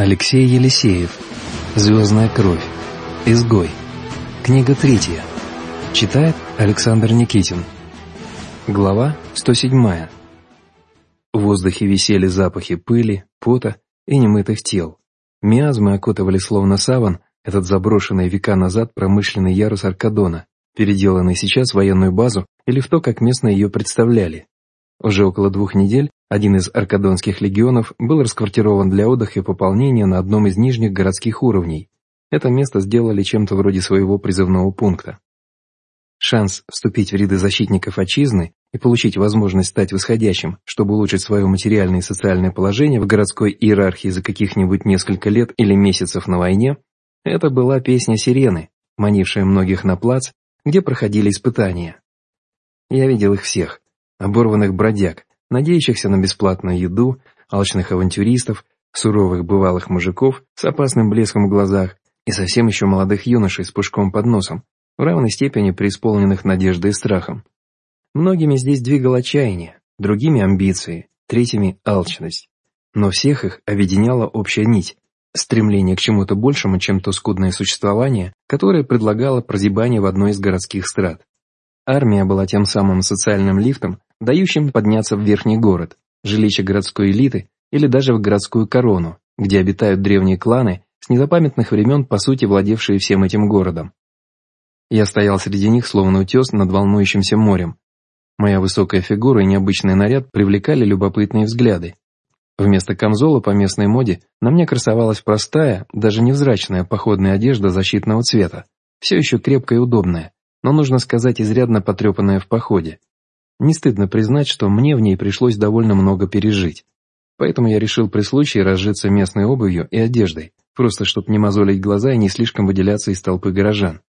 Алексей Елисеев. Звездная кровь. Изгой. Книга третья. Читает Александр Никитин. Глава 107. В воздухе висели запахи пыли, пота и немытых тел. Миазмы окутывали словно саван этот заброшенный века назад промышленный ярус Аркадона, переделанный сейчас в военную базу или в то, как местные ее представляли. Уже около двух недель один из аркадонских легионов был расквартирован для отдыха и пополнения на одном из нижних городских уровней. Это место сделали чем-то вроде своего призывного пункта. Шанс вступить в ряды защитников отчизны и получить возможность стать восходящим, чтобы улучшить свое материальное и социальное положение в городской иерархии за каких-нибудь несколько лет или месяцев на войне, это была песня сирены, манившая многих на плац, где проходили испытания. Я видел их всех, оборванных бродяг, надеющихся на бесплатную еду, алчных авантюристов, суровых бывалых мужиков с опасным блеском в глазах и совсем еще молодых юношей с пушком под носом, в равной степени преисполненных надеждой и страхом. Многими здесь двигало отчаяние, другими амбиции, третьими алчность. Но всех их объединяла общая нить, стремление к чему-то большему, чем то скудное существование, которое предлагало прозябание в одной из городских страт. Армия была тем самым социальным лифтом, дающим подняться в верхний город, жилище городской элиты или даже в городскую корону, где обитают древние кланы, с незапамятных времен по сути владевшие всем этим городом. Я стоял среди них, словно утес над волнующимся морем. Моя высокая фигура и необычный наряд привлекали любопытные взгляды. Вместо камзола по местной моде на мне красовалась простая, даже невзрачная походная одежда защитного цвета, все еще крепкая и удобная, но, нужно сказать, изрядно потрепанная в походе. Не стыдно признать, что мне в ней пришлось довольно много пережить. Поэтому я решил при случае разжиться местной обувью и одеждой, просто чтобы не мозолить глаза и не слишком выделяться из толпы горожан.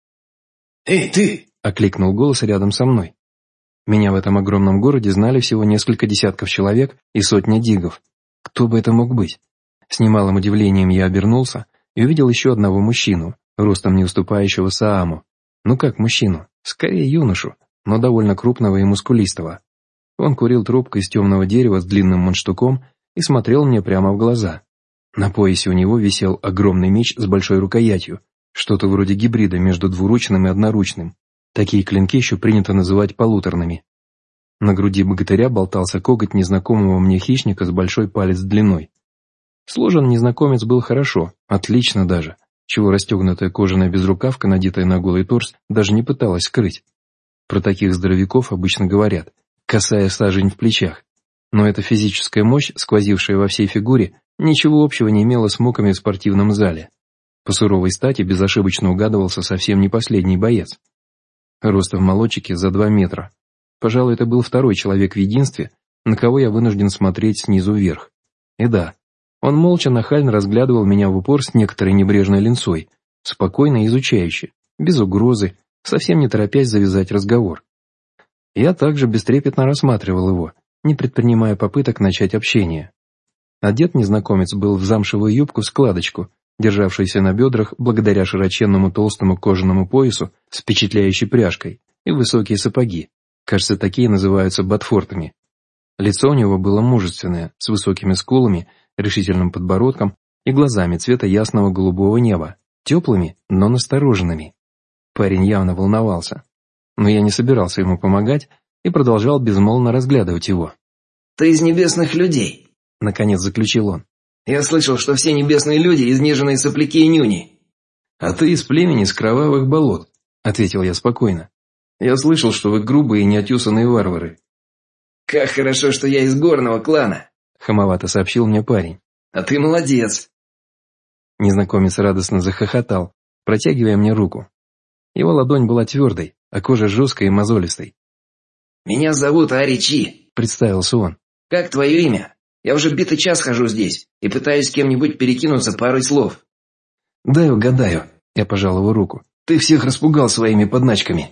«Эй, ты!» — окликнул голос рядом со мной. Меня в этом огромном городе знали всего несколько десятков человек и сотня дигов. Кто бы это мог быть? С немалым удивлением я обернулся и увидел еще одного мужчину, ростом не уступающего Сааму, ну как мужчину? Скорее юношу, но довольно крупного и мускулистого. Он курил трубку из темного дерева с длинным мундштуком и смотрел мне прямо в глаза. На поясе у него висел огромный меч с большой рукоятью, что-то вроде гибрида между двуручным и одноручным. Такие клинки еще принято называть полуторными. На груди богатыря болтался коготь незнакомого мне хищника с большой палец длиной. Сложен незнакомец был хорошо, отлично даже, чего расстегнутая кожаная безрукавка, надетая на голый торс, даже не пыталась скрыть. Про таких здоровяков обычно говорят, касая сажень в плечах. Но эта физическая мощь, сквозившая во всей фигуре, ничего общего не имела с муками в спортивном зале. По суровой стати безошибочно угадывался совсем не последний боец. Роста в молодчике за два метра. Пожалуй, это был второй человек в единстве, на кого я вынужден смотреть снизу вверх. И да, он молча нахально разглядывал меня в упор с некоторой небрежной линцой, спокойно изучающе, без угрозы, совсем не торопясь завязать разговор. Я также бестрепетно рассматривал его, не предпринимая попыток начать общение. Одет незнакомец был в замшевую юбку-складочку, державшуюся на бедрах благодаря широченному толстому кожаному поясу с впечатляющей пряжкой, и высокие сапоги. Кажется, такие называются ботфортами. Лицо у него было мужественное, с высокими скулами решительным подбородком и глазами цвета ясного голубого неба, теплыми, но настороженными. Парень явно волновался. Но я не собирался ему помогать и продолжал безмолвно разглядывать его. «Ты из небесных людей», — наконец заключил он. «Я слышал, что все небесные люди — изнеженные сопляки и нюни». «А ты из племени с кровавых болот», — ответил я спокойно. «Я слышал, что вы грубые и неотесанные варвары». «Как хорошо, что я из горного клана», хамовато сообщил мне парень. «А ты молодец!» Незнакомец радостно захохотал, протягивая мне руку. Его ладонь была твердой, а кожа жесткой и мозолистой. «Меня зовут Ари Чи», — представился он. «Как твое имя? Я уже битый час хожу здесь и пытаюсь с кем-нибудь перекинуться парой слов». «Дай угадаю», — я пожал его руку. «Ты всех распугал своими подначками».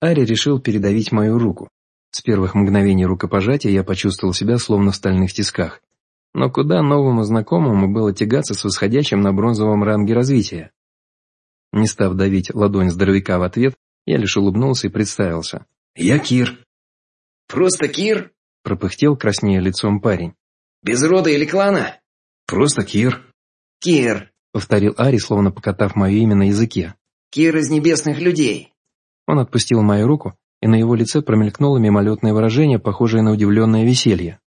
Ари решил передавить мою руку, с первых мгновений рукопожатия я почувствовал себя словно в стальных тисках. Но куда новому знакомому было тягаться с восходящим на бронзовом ранге развития? Не став давить ладонь здоровяка в ответ, я лишь улыбнулся и представился. «Я Кир». «Просто Кир?» — пропыхтел краснея лицом парень. «Без рода или клана?» «Просто Кир». Кир», — повторил Ари, словно покатав мое имя на языке. «Кир из небесных людей». Он отпустил мою руку, и на его лице промелькнуло мимолетное выражение, похожее на удивленное веселье.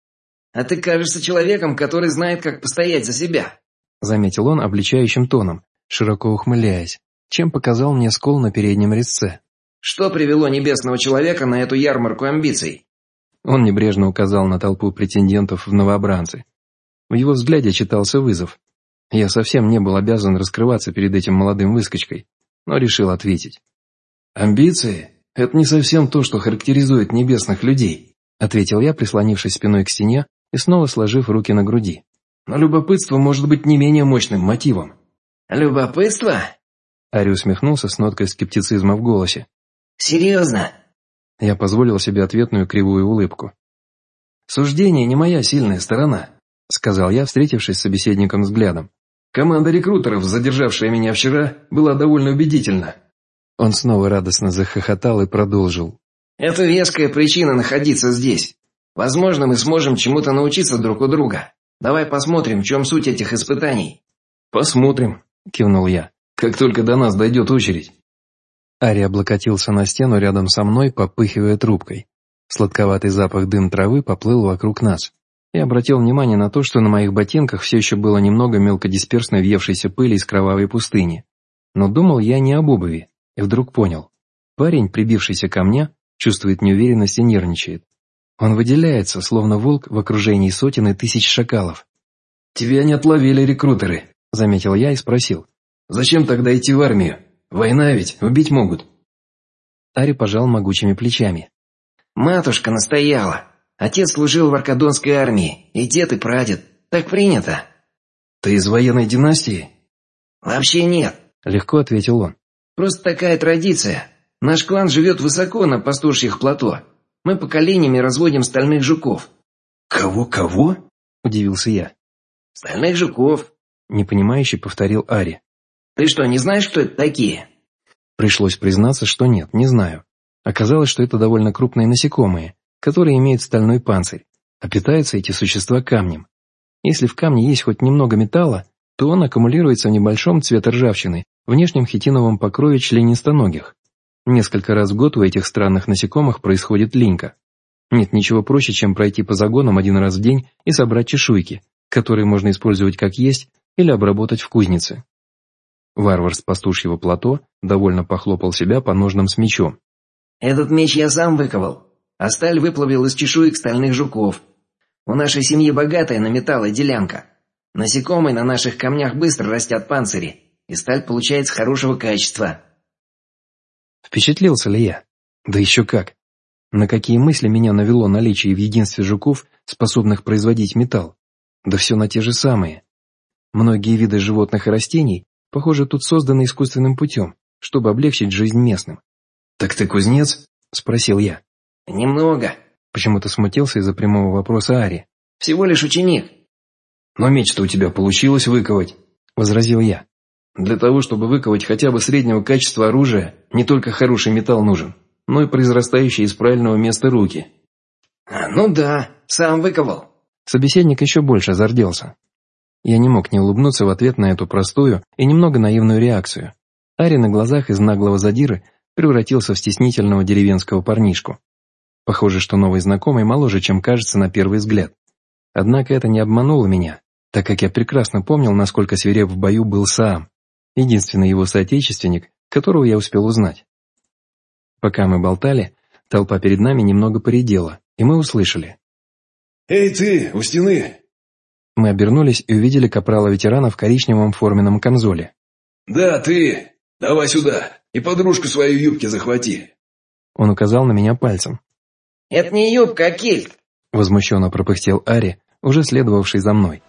«А ты кажешься человеком, который знает, как постоять за себя», — заметил он обличающим тоном, широко ухмыляясь, чем показал мне скол на переднем резце. «Что привело небесного человека на эту ярмарку амбиций?» Он небрежно указал на толпу претендентов в новобранцы. В его взгляде читался вызов. Я совсем не был обязан раскрываться перед этим молодым выскочкой, но решил ответить. «Амбиции — это не совсем то, что характеризует небесных людей», ответил я, прислонившись спиной к стене и снова сложив руки на груди. «Но любопытство может быть не менее мощным мотивом». «Любопытство?» Ари усмехнулся с ноткой скептицизма в голосе. «Серьезно?» Я позволил себе ответную кривую улыбку. «Суждение не моя сильная сторона», — сказал я, встретившись с собеседником взглядом. «Команда рекрутеров, задержавшая меня вчера, была довольно убедительна». Он снова радостно захохотал и продолжил. «Это веская причина находиться здесь. Возможно, мы сможем чему-то научиться друг у друга. Давай посмотрим, в чем суть этих испытаний». «Посмотрим», — кивнул я, — «как только до нас дойдет очередь». Ари облокотился на стену рядом со мной, попыхивая трубкой. Сладковатый запах дым травы поплыл вокруг нас. Я обратил внимание на то, что на моих ботинках все еще было немного мелкодисперсной въевшейся пыли из кровавой пустыни. Но думал я не об обуви, и вдруг понял. Парень, прибившийся ко мне, чувствует неуверенность и нервничает. Он выделяется, словно волк в окружении сотен и тысяч шакалов. «Тебя не отловили рекрутеры», — заметил я и спросил. «Зачем тогда идти в армию? Война ведь, убить могут». Ари пожал могучими плечами. «Матушка настояла. Отец служил в Аркадонской армии, и дед, и прадед. Так принято». «Ты из военной династии?» «Вообще нет», — легко ответил он. «Просто такая традиция. Наш клан живет высоко на пастушьих плато. Мы поколениями разводим стальных жуков». «Кого-кого?» — удивился я. «Стальных жуков», — непонимающе повторил Ари. Ты что, не знаешь, кто это такие?» Пришлось признаться, что нет, не знаю. Оказалось, что это довольно крупные насекомые, которые имеют стальной панцирь, а питаются эти существа камнем. Если в камне есть хоть немного металла, то он аккумулируется в небольшом цвета ржавчины, внешнем хитиновом покрове членистоногих. Несколько раз в год у этих странных насекомых происходит линька. Нет ничего проще, чем пройти по загонам один раз в день и собрать чешуйки, которые можно использовать как есть или обработать в кузнице. Варвар с пастушьего плато довольно похлопал себя по ножнам с мечом. «Этот меч я сам выковал, а сталь выплавил из чешуек стальных жуков. У нашей семьи богатая на металл и делянка. Насекомые на наших камнях быстро растят панцири, и сталь получается хорошего качества». Впечатлился ли я? Да еще как. На какие мысли меня навело наличие в единстве жуков, способных производить металл? Да все на те же самые. Многие виды животных и растений Похоже, тут созданы искусственным путем, чтобы облегчить жизнь местным. «Так ты кузнец?» – спросил я. «Немного», – почему-то смутился из-за прямого вопроса Ари. «Всего лишь ученик». «Но меч-то у тебя получилось выковать», – возразил я. «Для того, чтобы выковать хотя бы среднего качества оружия, не только хороший металл нужен, но и произрастающие из правильного места руки». А, «Ну да, сам выковал». Собеседник еще больше зарделся. Я не мог не улыбнуться в ответ на эту простую и немного наивную реакцию. Ари на глазах из наглого задиры превратился в стеснительного деревенского парнишку. Похоже, что новый знакомый моложе, чем кажется на первый взгляд. Однако это не обмануло меня, так как я прекрасно помнил, насколько свиреп в бою был Саам, единственный его соотечественник, которого я успел узнать. Пока мы болтали, толпа перед нами немного поредела, и мы услышали. «Эй ты, у стены! Мы обернулись и увидели капрала-ветерана в коричневом форменном камзоле. «Да, ты! Давай сюда! И подружку свою юбки захвати!» Он указал на меня пальцем. «Это не юбка, а кильт!» Возмущенно пропыхтел Ари, уже следовавший за мной.